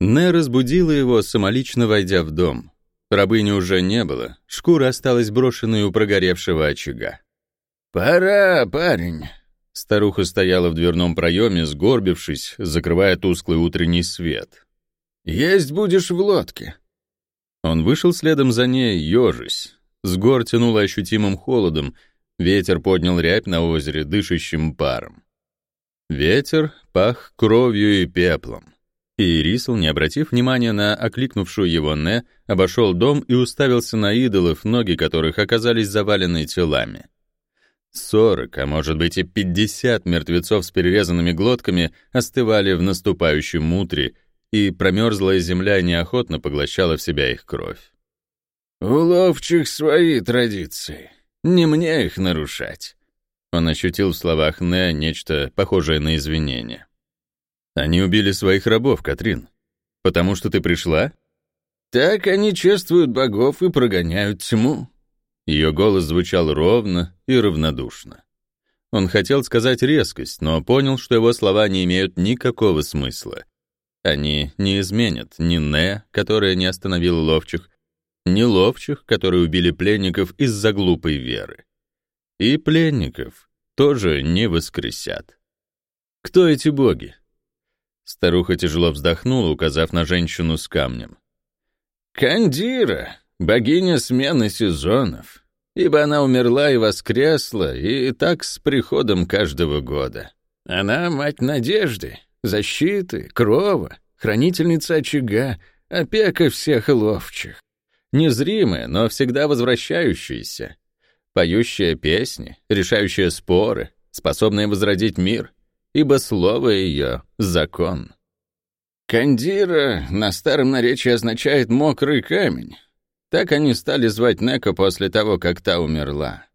Не разбудила его, самолично войдя в дом. Рабыни уже не было, шкура осталась брошенной у прогоревшего очага. «Пора, парень!» Старуха стояла в дверном проеме, сгорбившись, закрывая тусклый утренний свет. «Есть будешь в лодке». Он вышел следом за ней, ежись. С гор тянуло ощутимым холодом, ветер поднял рябь на озере, дышащим паром. Ветер пах кровью и пеплом. И Рисл, не обратив внимания на окликнувшую его Не, обошел дом и уставился на идолов, ноги которых оказались завалены телами. Сорок, а может быть и пятьдесят мертвецов с перерезанными глотками остывали в наступающем утре, и промерзлая земля неохотно поглощала в себя их кровь. «У свои традиции. Не мне их нарушать». Он ощутил в словах Не нечто похожее на извинение. Они убили своих рабов, Катрин. Потому что ты пришла? Так они чествуют богов и прогоняют тьму. Ее голос звучал ровно и равнодушно. Он хотел сказать резкость, но понял, что его слова не имеют никакого смысла. Они не изменят ни Не, которая не остановила ловчих, ни ловчих, которые убили пленников из-за глупой веры. И пленников тоже не воскресят. Кто эти боги? Старуха тяжело вздохнула, указав на женщину с камнем. «Кандира, богиня смены сезонов, ибо она умерла и воскресла, и так с приходом каждого года. Она мать надежды, защиты, крова, хранительница очага, опека всех ловчих. Незримая, но всегда возвращающаяся, поющая песни, решающая споры, способная возродить мир — ибо слово ее — закон. Кандира на старом наречии означает «мокрый камень». Так они стали звать Неко после того, как та умерла.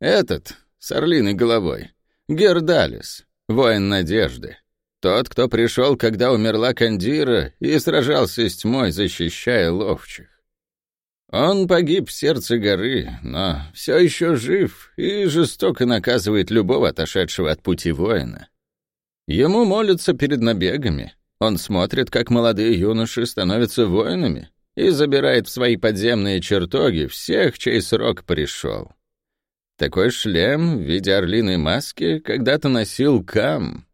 Этот, с орлиной головой, Гердалис, воин надежды. Тот, кто пришел, когда умерла Кандира, и сражался с тьмой, защищая ловчих. Он погиб в сердце горы, но все еще жив и жестоко наказывает любого отошедшего от пути воина. Ему молятся перед набегами. Он смотрит, как молодые юноши становятся воинами и забирает в свои подземные чертоги всех, чей срок пришел. Такой шлем в виде орлиной маски когда-то носил Кам.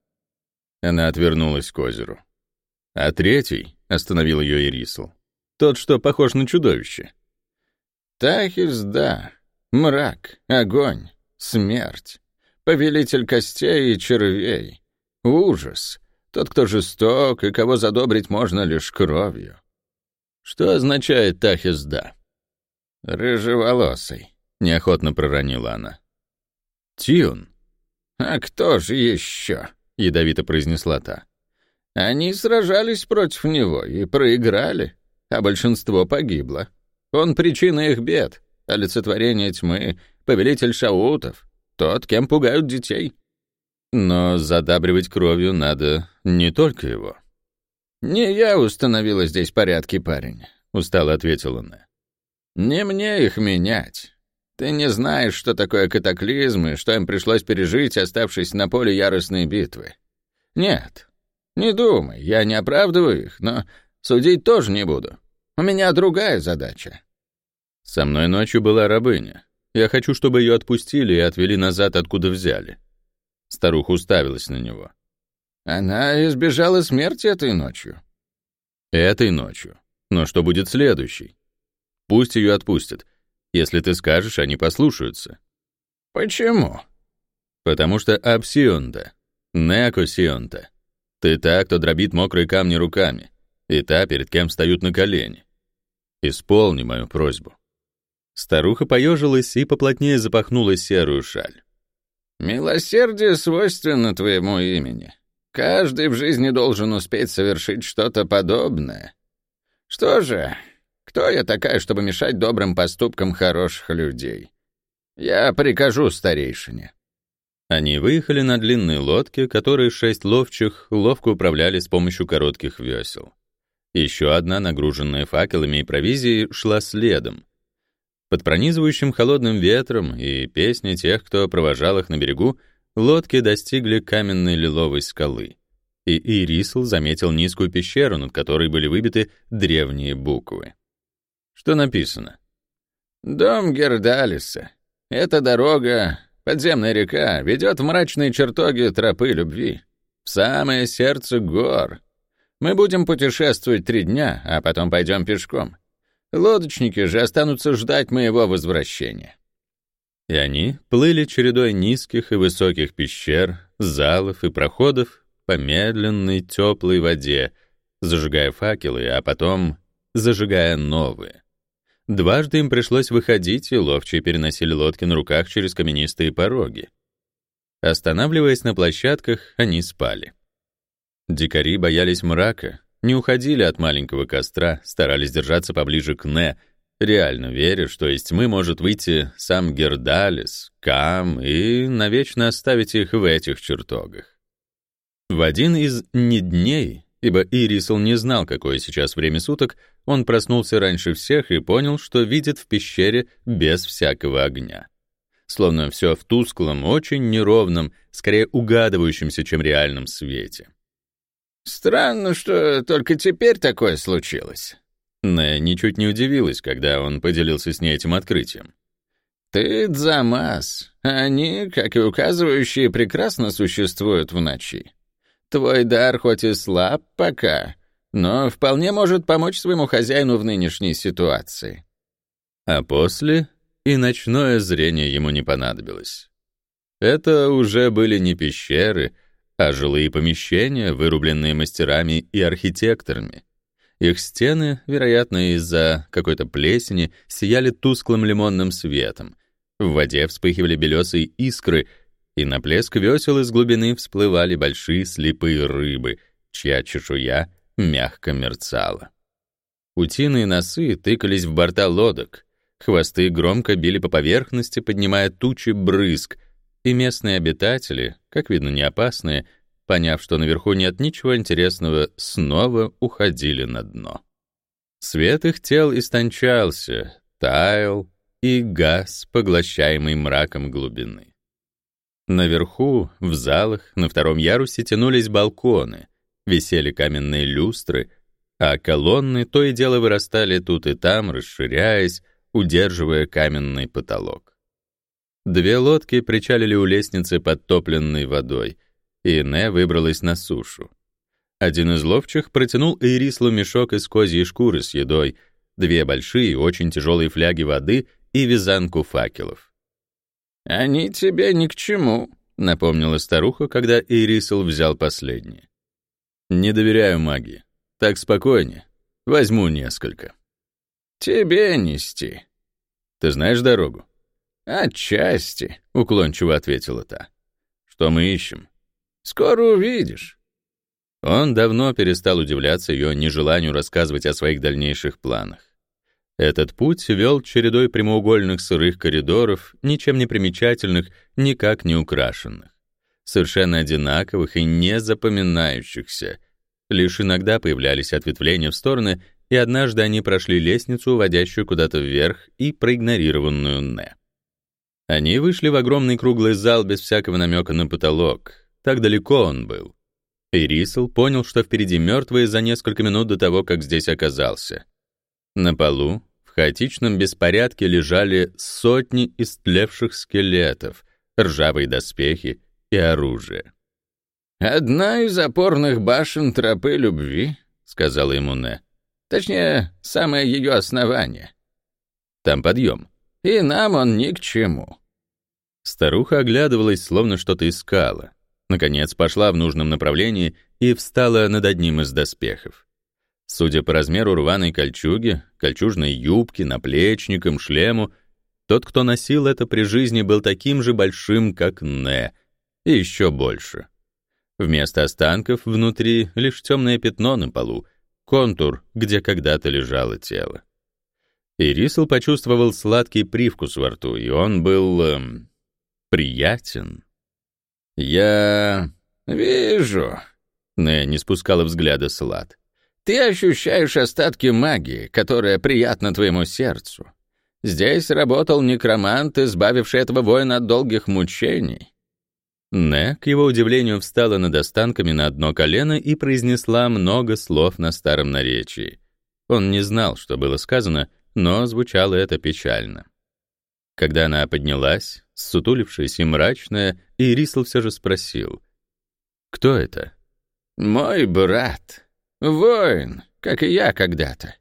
Она отвернулась к озеру. А третий остановил ее Ирисл. Тот, что похож на чудовище. Тахис, да. Мрак, огонь, смерть. Повелитель костей и червей. Ужас. Тот, кто жесток и кого задобрить можно лишь кровью. Что означает тахизда? Рыжеволосый, неохотно проронила она. Тиун. А кто же еще? Ядовито произнесла та. Они сражались против него и проиграли, а большинство погибло. Он причина их бед, олицетворение тьмы, повелитель шаутов, тот, кем пугают детей. Но задабривать кровью надо не только его. «Не я установила здесь порядки, парень», — устало ответила она. «Не мне их менять. Ты не знаешь, что такое катаклизм и что им пришлось пережить, оставшись на поле яростной битвы. Нет, не думай, я не оправдываю их, но судить тоже не буду. У меня другая задача». «Со мной ночью была рабыня. Я хочу, чтобы ее отпустили и отвели назад, откуда взяли. Старуха уставилась на него. Она избежала смерти этой ночью. Этой ночью. Но что будет следующей? Пусть ее отпустят. Если ты скажешь, они послушаются. Почему? Потому что Апсионта, Некосионта. Ты та, кто дробит мокрые камни руками, и та, перед кем встают на колени. Исполни мою просьбу. Старуха поежилась и поплотнее запахнула серую шаль. Милосердие свойственно твоему имени. Каждый в жизни должен успеть совершить что-то подобное. Что же, кто я такая, чтобы мешать добрым поступкам хороших людей? Я прикажу старейшине». Они выехали на длинной лодке, которой шесть ловчих ловко управляли с помощью коротких весел. Еще одна, нагруженная факелами и провизией, шла следом, под пронизывающим холодным ветром и песни тех, кто провожал их на берегу, лодки достигли каменной лиловой скалы. и Ирисл заметил низкую пещеру, над которой были выбиты древние буквы. Что написано? «Дом Гердалиса. Эта дорога, подземная река, ведет в мрачные чертоги тропы любви, в самое сердце гор. Мы будем путешествовать три дня, а потом пойдем пешком. Лодочники же останутся ждать моего возвращения». И они плыли чередой низких и высоких пещер, залов и проходов по медленной теплой воде, зажигая факелы, а потом зажигая новые. Дважды им пришлось выходить, и ловчие переносили лодки на руках через каменистые пороги. Останавливаясь на площадках, они спали. Дикари боялись мрака, не уходили от маленького костра, старались держаться поближе к Не, реально веря, что из тьмы может выйти сам Гердалис, Кам и навечно оставить их в этих чертогах. В один из не дней, ибо Ирисл не знал, какое сейчас время суток, он проснулся раньше всех и понял, что видит в пещере без всякого огня. Словно все в тусклом, очень неровном, скорее угадывающемся, чем реальном свете. «Странно, что только теперь такое случилось», Нэ ничуть не удивилась, когда он поделился с ней этим открытием. «Ты Дзамас. Они, как и указывающие, прекрасно существуют в ночи. Твой дар хоть и слаб пока, но вполне может помочь своему хозяину в нынешней ситуации». А после и ночное зрение ему не понадобилось. Это уже были не пещеры, а жилые помещения, вырубленные мастерами и архитекторами. Их стены, вероятно, из-за какой-то плесени, сияли тусклым лимонным светом. В воде вспыхивали белесые искры, и на плеск весел из глубины всплывали большие слепые рыбы, чья чешуя мягко мерцала. Утиные носы тыкались в борта лодок, хвосты громко били по поверхности, поднимая тучи брызг, и местные обитатели, как видно, не опасные, поняв, что наверху нет ничего интересного, снова уходили на дно. Свет их тел истончался, таял и газ, поглощаемый мраком глубины. Наверху, в залах, на втором ярусе тянулись балконы, висели каменные люстры, а колонны то и дело вырастали тут и там, расширяясь, удерживая каменный потолок. Две лодки причалили у лестницы подтопленной водой, и Не выбралась на сушу. Один из ловчих протянул Ирислу мешок из козьей шкуры с едой, две большие, очень тяжелые фляги воды и вязанку факелов. «Они тебе ни к чему», — напомнила старуха, когда Ирисл взял последнее. «Не доверяю магии. Так спокойнее. Возьму несколько». «Тебе нести». «Ты знаешь дорогу?» «Отчасти», — уклончиво ответила та. «Что мы ищем?» Скоро увидишь». Он давно перестал удивляться ее нежеланию рассказывать о своих дальнейших планах. Этот путь вел чередой прямоугольных сырых коридоров, ничем не примечательных, никак не украшенных. Совершенно одинаковых и не запоминающихся. Лишь иногда появлялись ответвления в стороны, и однажды они прошли лестницу, уводящую куда-то вверх, и проигнорированную «не». Они вышли в огромный круглый зал без всякого намека на потолок, так далеко он был. И Рисел понял, что впереди мертвые за несколько минут до того, как здесь оказался. На полу в хаотичном беспорядке лежали сотни истлевших скелетов, ржавые доспехи и оружие. «Одна из опорных башен тропы любви», — сказала ему Не. «Точнее, самое ее основание». «Там подъем». «И нам он ни к чему». Старуха оглядывалась, словно что-то искала. Наконец пошла в нужном направлении и встала над одним из доспехов. Судя по размеру рваной кольчуги, кольчужной юбки, наплечникам, шлему, тот, кто носил это при жизни, был таким же большим, как Не, и еще больше. Вместо останков внутри лишь темное пятно на полу, контур, где когда-то лежало тело. И Рисл почувствовал сладкий привкус во рту, и он был... Эм, приятен. «Я... вижу...» Нэ не спускала взгляда с Лад. «Ты ощущаешь остатки магии, которая приятна твоему сердцу. Здесь работал некромант, избавивший этого воина от долгих мучений. Не, к его удивлению, встала над останками на одно колено и произнесла много слов на старом наречии. Он не знал, что было сказано, но звучало это печально. Когда она поднялась, сутулившись и мрачная, Ирисл все же спросил. «Кто это?» «Мой брат. Воин, как и я когда-то.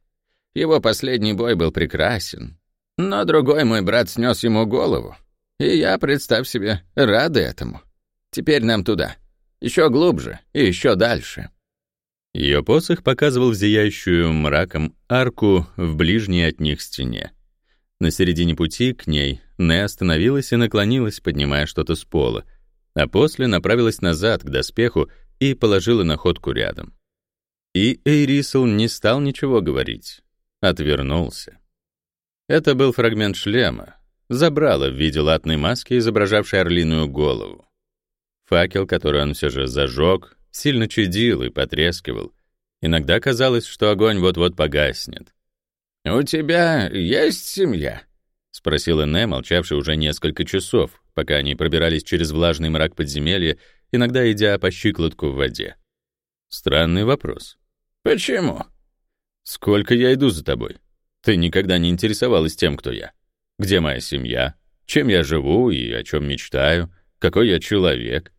Его последний бой был прекрасен. Но другой мой брат снес ему голову. И я, представь себе, рад этому. Теперь нам туда. Еще глубже и еще дальше». Ее посох показывал зияющую мраком арку в ближней от них стене. На середине пути к ней Не остановилась и наклонилась, поднимая что-то с пола, а после направилась назад к доспеху и положила находку рядом. И Эйрисел не стал ничего говорить, отвернулся. Это был фрагмент шлема, забрала в виде латной маски, изображавшей орлиную голову. Факел, который он все же зажег, сильно чадил и потрескивал. Иногда казалось, что огонь вот-вот погаснет. «У тебя есть семья?» — спросил Эне, молчавший уже несколько часов, пока они пробирались через влажный мрак подземелья, иногда идя по щиколотку в воде. Странный вопрос. «Почему?» «Сколько я иду за тобой? Ты никогда не интересовалась тем, кто я. Где моя семья? Чем я живу и о чем мечтаю? Какой я человек?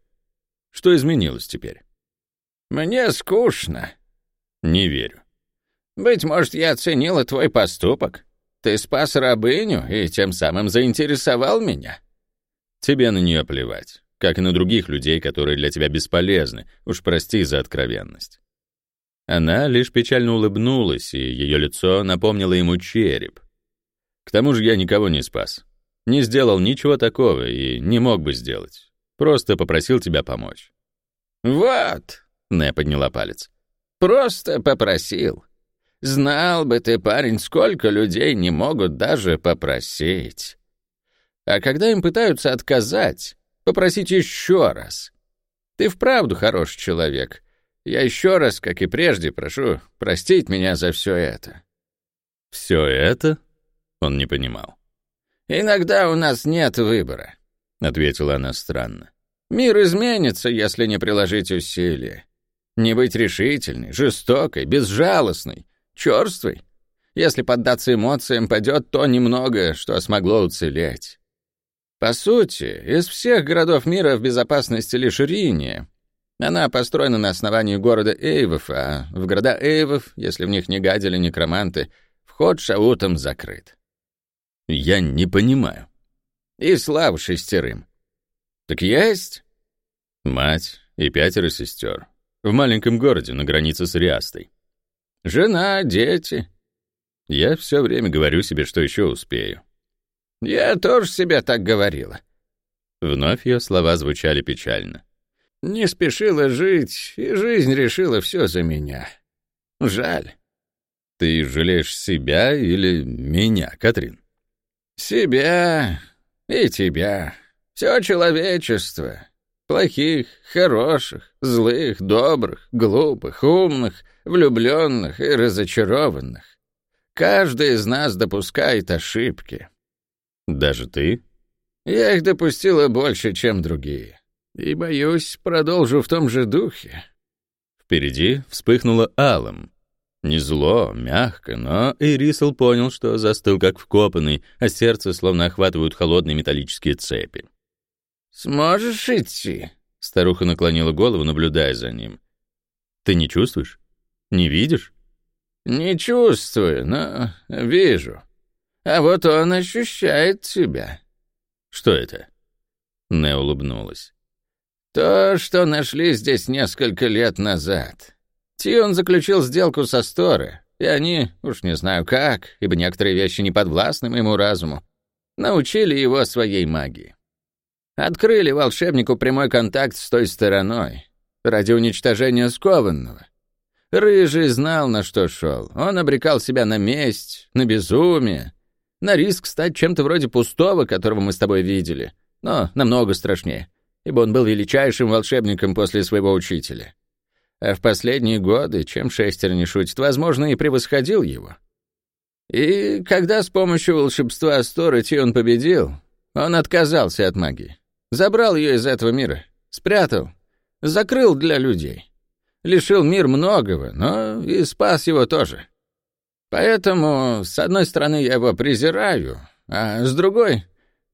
Что изменилось теперь?» «Мне скучно». «Не верю». «Быть может, я оценила твой поступок. Ты спас рабыню и тем самым заинтересовал меня». «Тебе на нее плевать, как и на других людей, которые для тебя бесполезны. Уж прости за откровенность». Она лишь печально улыбнулась, и ее лицо напомнило ему череп. К тому же я никого не спас. Не сделал ничего такого и не мог бы сделать. Просто попросил тебя помочь. «Вот», не подняла палец. «Просто попросил. Знал бы ты, парень, сколько людей не могут даже попросить. А когда им пытаются отказать, попросить еще раз. Ты вправду хороший человек. Я еще раз, как и прежде, прошу простить меня за все это». «Все это?» — он не понимал. «Иногда у нас нет выбора», — ответила она странно. «Мир изменится, если не приложить усилия. Не быть решительной, жестокой, безжалостной, черствой. Если поддаться эмоциям, падет то немногое, что смогло уцелеть. По сути, из всех городов мира в безопасности лишь Риния. Она построена на основании города Эйвов, а в города Эйвов, если в них не гадили некроманты, вход шаутом закрыт. Я не понимаю. И слава шестерым. Так есть? Мать и пятеро сестер. В маленьком городе на границе с Риастой. Жена, дети. Я все время говорю себе, что еще успею. Я тоже себе так говорила. Вновь ее слова звучали печально. Не спешила жить, и жизнь решила все за меня. Жаль. Ты жалеешь себя или меня, Катрин? Себя и тебя. Все человечество. Плохих, хороших, злых, добрых, глупых, умных, влюбленных и разочарованных. Каждый из нас допускает ошибки. Даже ты? Я их допустила больше, чем другие. И, боюсь, продолжу в том же духе. Впереди вспыхнуло алым. Не зло, мягко, но Ирисел понял, что застыл как вкопанный, а сердце словно охватывают холодные металлические цепи. «Сможешь идти?» Старуха наклонила голову, наблюдая за ним. «Ты не чувствуешь? Не видишь?» «Не чувствую, но вижу. А вот он ощущает тебя». «Что это?» Не улыбнулась. «То, что нашли здесь несколько лет назад. Тион заключил сделку со Сторы, и они, уж не знаю как, ибо некоторые вещи не подвластны моему разуму, научили его своей магии. Открыли волшебнику прямой контакт с той стороной ради уничтожения скованного. Рыжий знал, на что шел. Он обрекал себя на месть, на безумие, на риск стать чем-то вроде пустого, которого мы с тобой видели, но намного страшнее, ибо он был величайшим волшебником после своего учителя. А в последние годы, чем шестер не шутит, возможно, и превосходил его. И когда с помощью волшебства Асторы он победил, он отказался от магии. Забрал ее из этого мира. Спрятал. Закрыл для людей. Лишил мир многого, но и спас его тоже. Поэтому, с одной стороны, я его презираю, а с другой,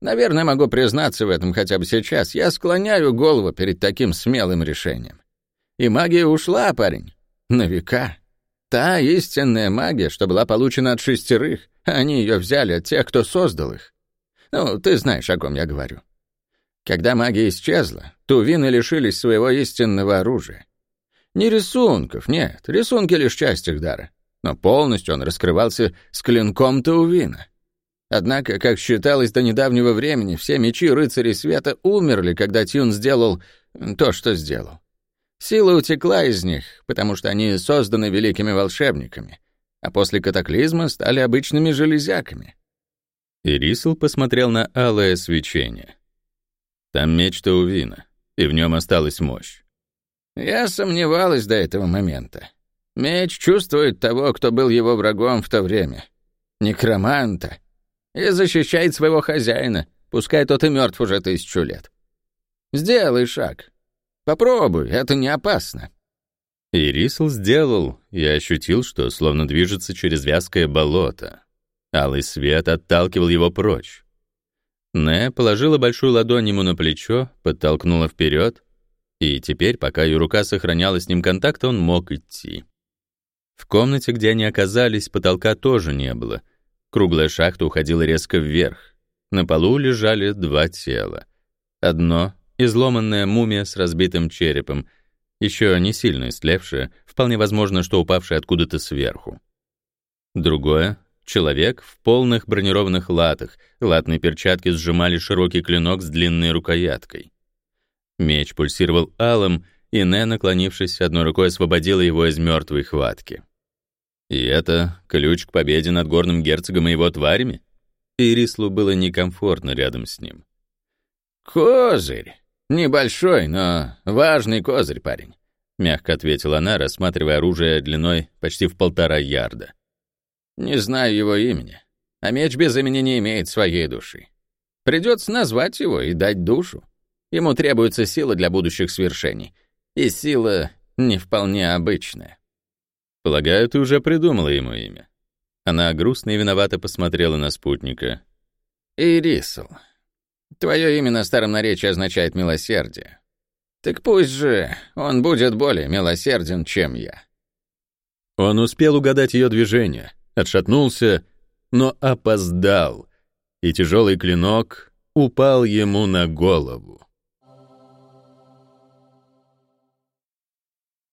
наверное, могу признаться в этом хотя бы сейчас, я склоняю голову перед таким смелым решением. И магия ушла, парень, на века. Та истинная магия, что была получена от шестерых, они ее взяли от тех, кто создал их. Ну, ты знаешь, о ком я говорю. Когда магия исчезла, тувины лишились своего истинного оружия. Не рисунков, нет, рисунки лишь часть их дара но полностью он раскрывался с клинком Таувина. Однако, как считалось до недавнего времени, все мечи рыцарей света умерли, когда Тюн сделал то, что сделал. Сила утекла из них, потому что они созданы великими волшебниками, а после катаклизма стали обычными железяками. Ирисл посмотрел на алое свечение. Там меч Таувина, и в нем осталась мощь. Я сомневалась до этого момента. Меч чувствует того, кто был его врагом в то время. Некроманта. И защищает своего хозяина, пускай тот и мертв уже тысячу лет. Сделай шаг. Попробуй, это не опасно. И Рисл сделал и ощутил, что словно движется через вязкое болото. Алый свет отталкивал его прочь. Не положила большую ладонь ему на плечо, подтолкнула вперед, и теперь, пока ее рука сохраняла с ним контакт, он мог идти. В комнате, где они оказались, потолка тоже не было. Круглая шахта уходила резко вверх. На полу лежали два тела. Одно — изломанная мумия с разбитым черепом, еще не сильно истлевшая, вполне возможно, что упавшая откуда-то сверху. Другое — человек в полных бронированных латах, латные перчатки сжимали широкий клинок с длинной рукояткой. Меч пульсировал алым, и Не, наклонившись, одной рукой освободила его из мертвой хватки. И это ключ к победе над горным герцогом и его тварями? Ирислу было некомфортно рядом с ним. «Козырь. Небольшой, но важный козырь, парень», — мягко ответила она, рассматривая оружие длиной почти в полтора ярда. «Не знаю его имени, а меч без имени не имеет своей души. Придется назвать его и дать душу. Ему требуется сила для будущих свершений, и сила не вполне обычная». Полагаю, ты уже придумала ему имя. Она грустно и виновато посмотрела на спутника. Ирисл. Твое имя на старом наречии означает «милосердие». Так пусть же он будет более милосерден, чем я. Он успел угадать ее движение, отшатнулся, но опоздал, и тяжелый клинок упал ему на голову.